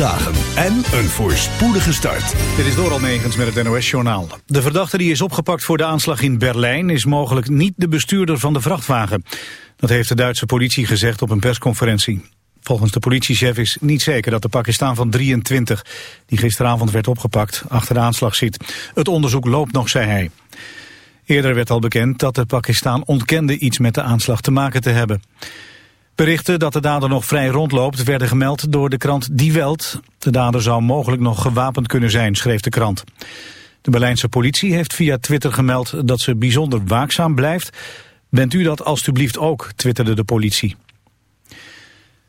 dagen en een voorspoedige start. Dit is door Almegens met het NOS-journaal. De verdachte die is opgepakt voor de aanslag in Berlijn... is mogelijk niet de bestuurder van de vrachtwagen. Dat heeft de Duitse politie gezegd op een persconferentie. Volgens de politiechef is niet zeker dat de Pakistaan van 23... die gisteravond werd opgepakt, achter de aanslag zit. Het onderzoek loopt nog, zei hij. Eerder werd al bekend dat de Pakistaan ontkende iets met de aanslag te maken te hebben. Berichten dat de dader nog vrij rondloopt werden gemeld door de krant Die Welt. De dader zou mogelijk nog gewapend kunnen zijn, schreef de krant. De Berlijnse politie heeft via Twitter gemeld dat ze bijzonder waakzaam blijft. Bent u dat alstublieft ook, twitterde de politie.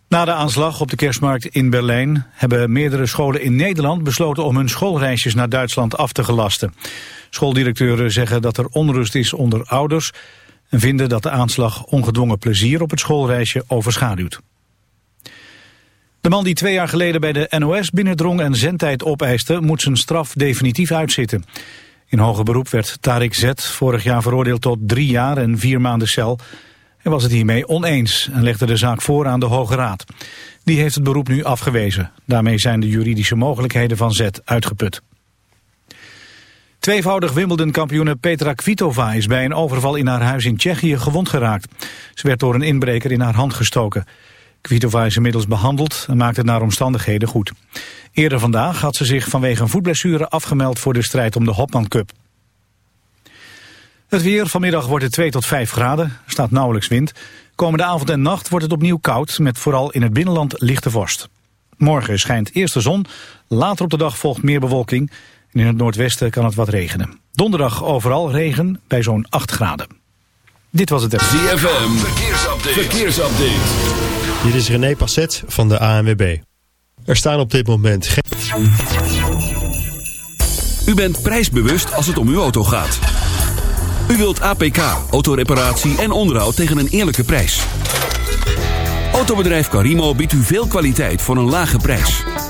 Na de aanslag op de kerstmarkt in Berlijn hebben meerdere scholen in Nederland besloten om hun schoolreisjes naar Duitsland af te gelasten. Schooldirecteuren zeggen dat er onrust is onder ouders en vinden dat de aanslag ongedwongen plezier op het schoolreisje overschaduwt. De man die twee jaar geleden bij de NOS binnendrong en zendtijd opeiste, moet zijn straf definitief uitzitten. In hoger beroep werd Tarik Z. vorig jaar veroordeeld tot drie jaar en vier maanden cel. Hij was het hiermee oneens en legde de zaak voor aan de Hoge Raad. Die heeft het beroep nu afgewezen. Daarmee zijn de juridische mogelijkheden van Z uitgeput. Tweevoudig Wimbledon-kampioene Petra Kvitova is bij een overval in haar huis in Tsjechië gewond geraakt. Ze werd door een inbreker in haar hand gestoken. Kvitova is inmiddels behandeld en maakt het naar omstandigheden goed. Eerder vandaag had ze zich vanwege een voetblessure afgemeld voor de strijd om de Hopman Cup. Het weer, vanmiddag wordt het 2 tot 5 graden, staat nauwelijks wind. Komende avond en nacht wordt het opnieuw koud, met vooral in het binnenland lichte vorst. Morgen schijnt eerst de zon, later op de dag volgt meer bewolking in het noordwesten kan het wat regenen. Donderdag overal regen bij zo'n 8 graden. Dit was het ZFM, verkeersupdate. verkeersupdate. Dit is René Passet van de ANWB. Er staan op dit moment geen... U bent prijsbewust als het om uw auto gaat. U wilt APK, autoreparatie en onderhoud tegen een eerlijke prijs. Autobedrijf Carimo biedt u veel kwaliteit voor een lage prijs.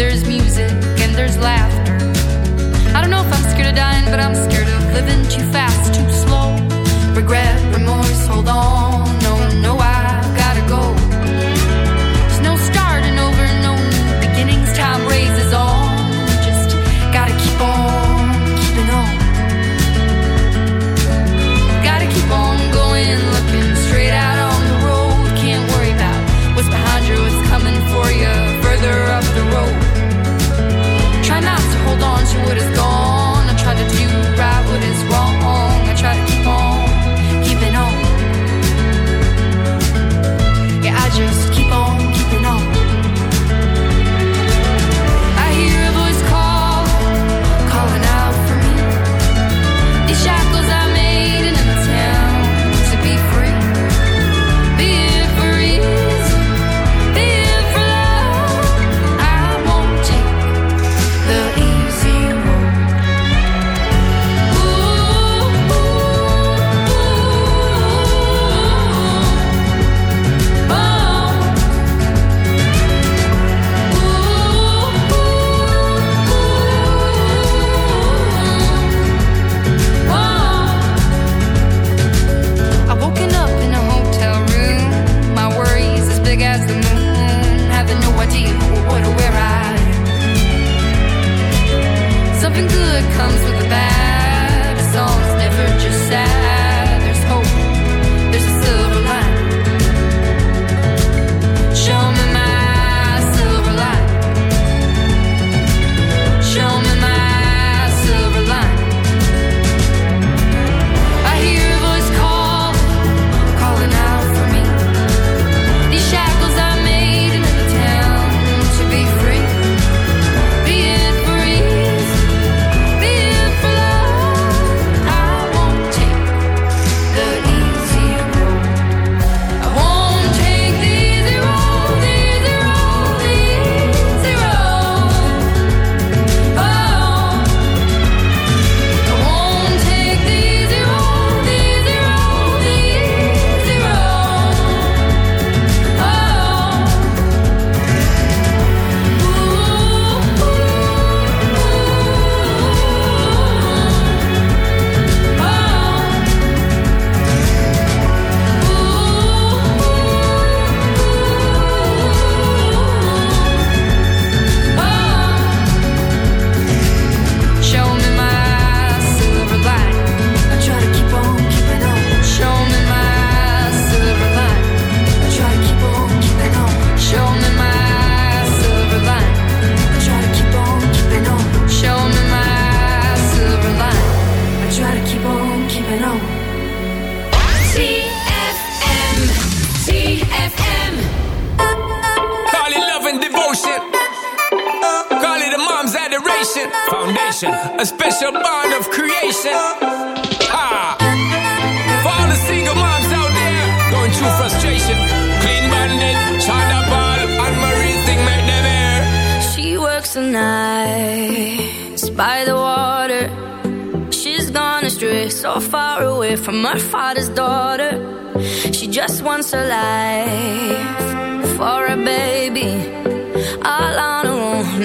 There's music and there's laughter. I don't know if I'm scared of dying, but I'm scared of living too fast, too slow. Regret, remorse, hold on.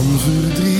van verdriet.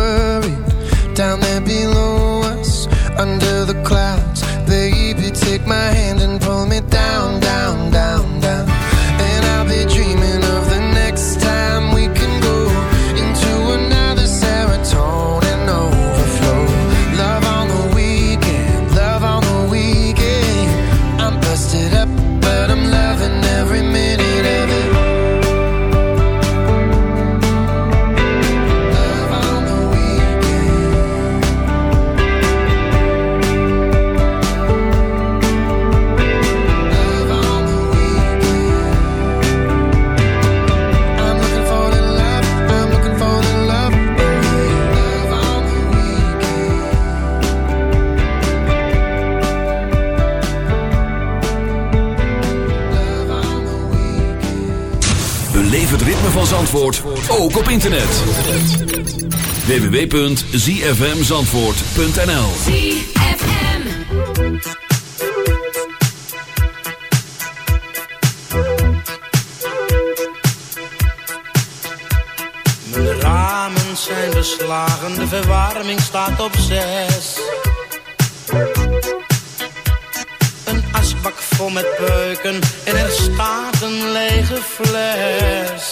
Ook op internet. www.zfmzandvoort.nl Mijn ramen zijn beslagen, de verwarming staat op zes. Een asbak vol met peuken en er staat een lege fles.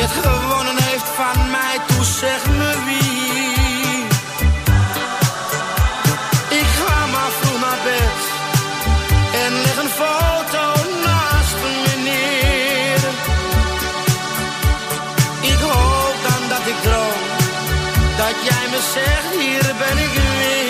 het gewonnen heeft van mij, toe zeg me wie. Ik ga maar vroeg naar bed en leg een foto naast me neer. Ik hoop dan dat ik droom, dat jij me zegt, hier ben ik weer.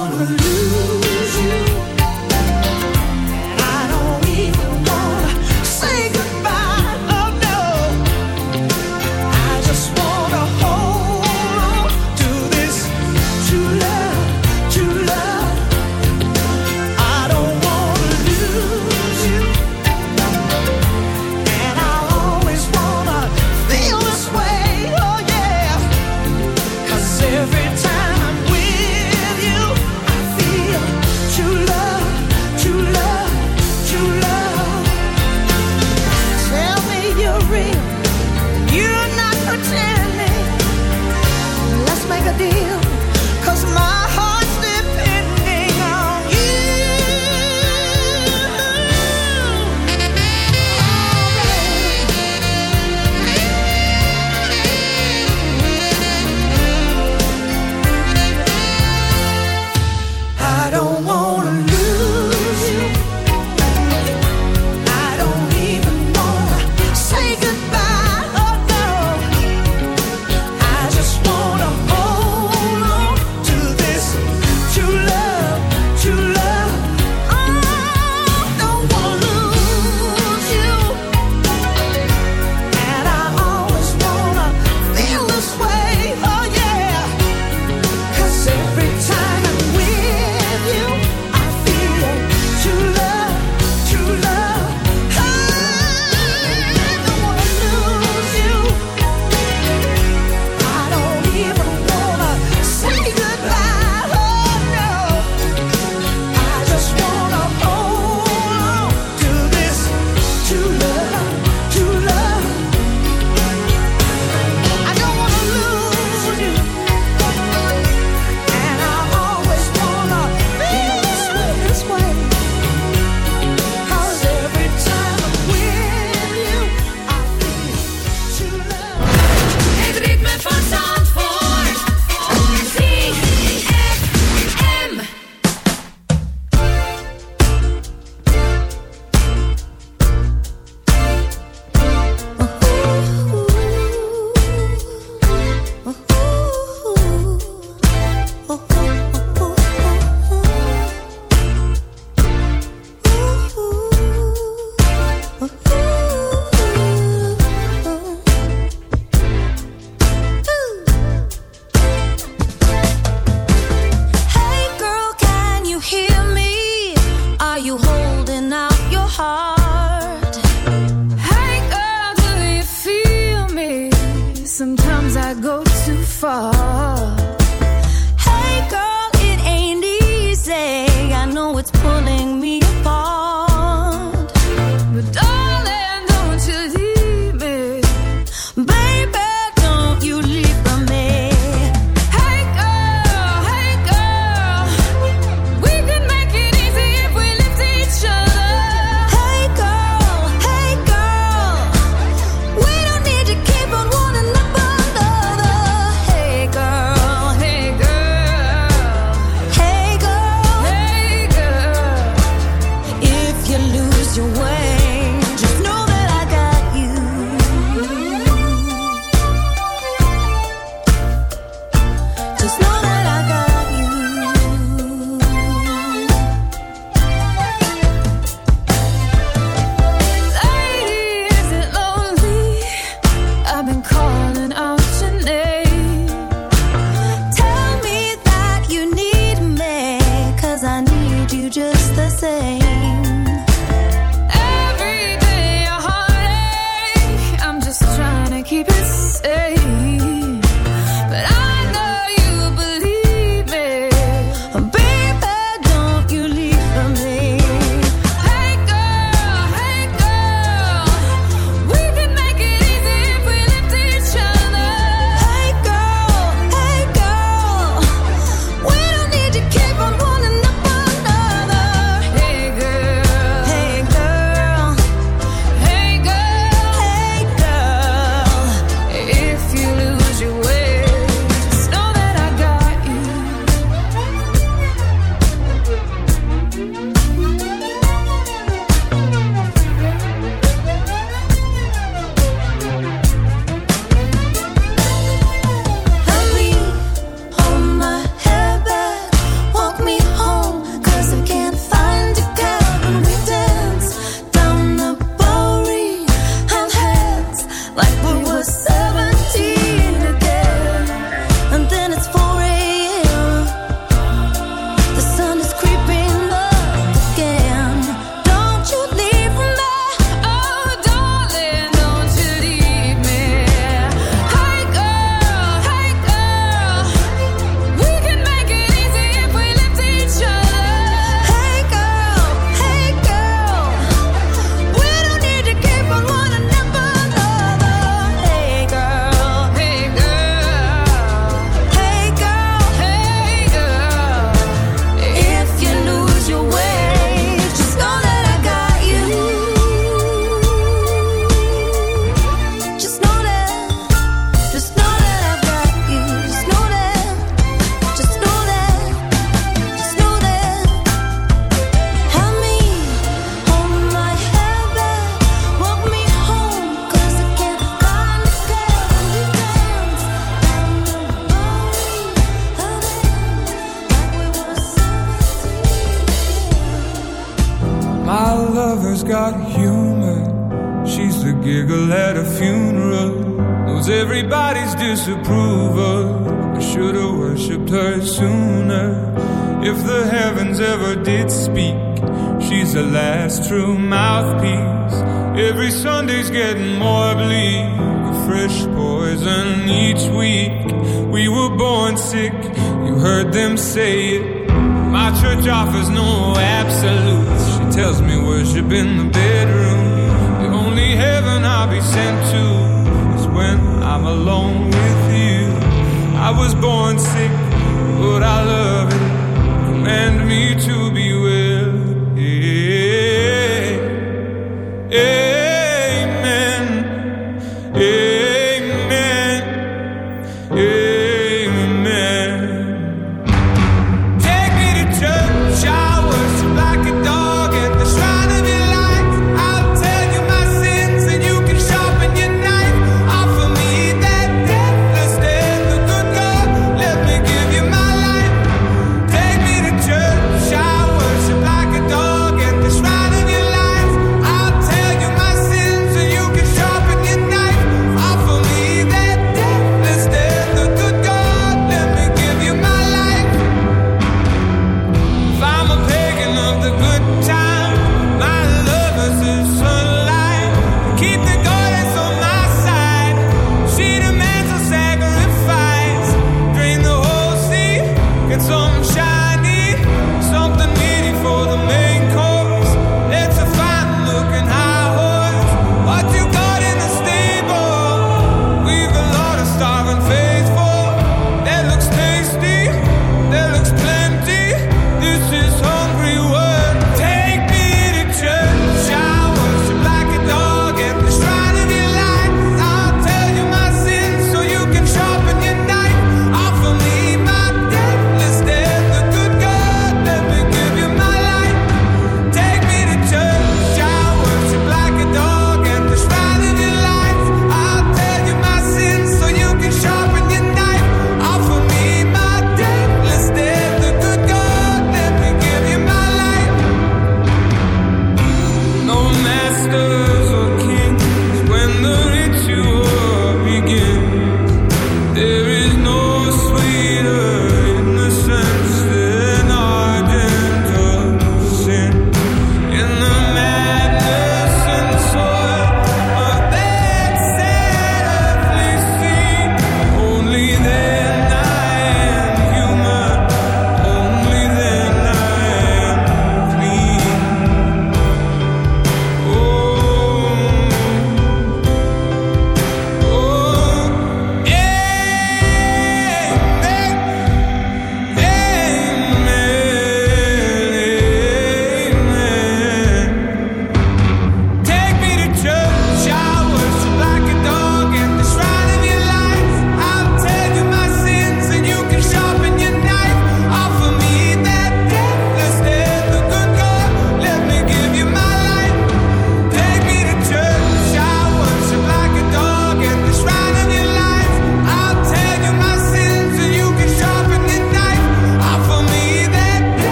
wanna lose.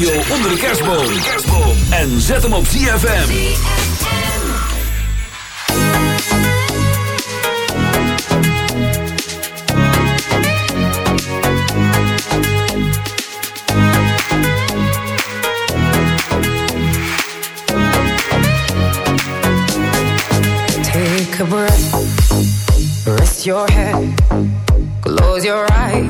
radio onder de kerstboom. En zet hem op ZFM. Take a breath, rest your head, close your eyes.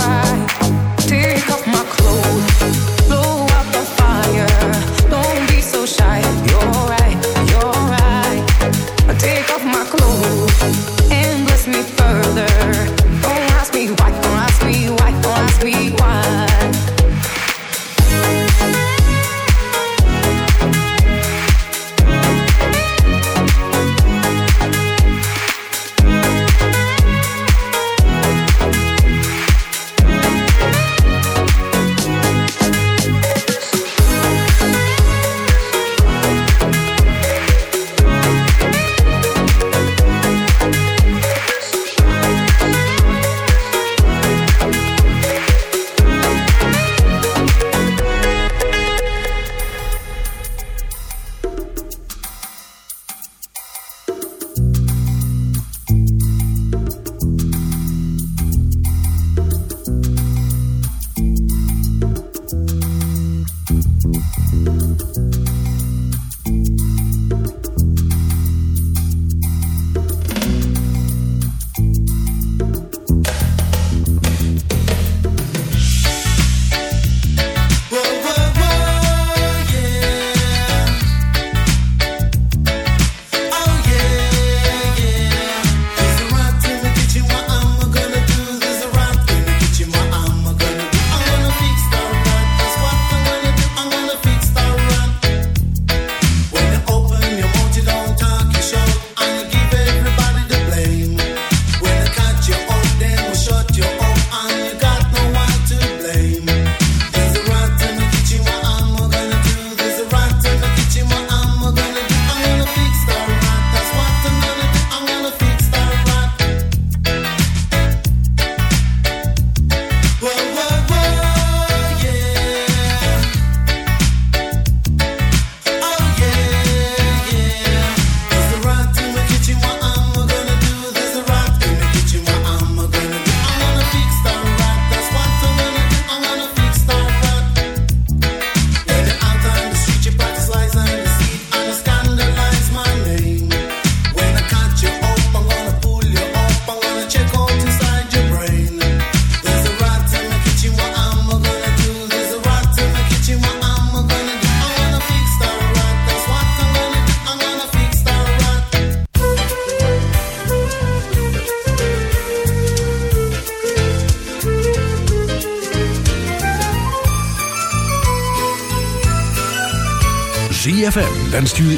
dan you.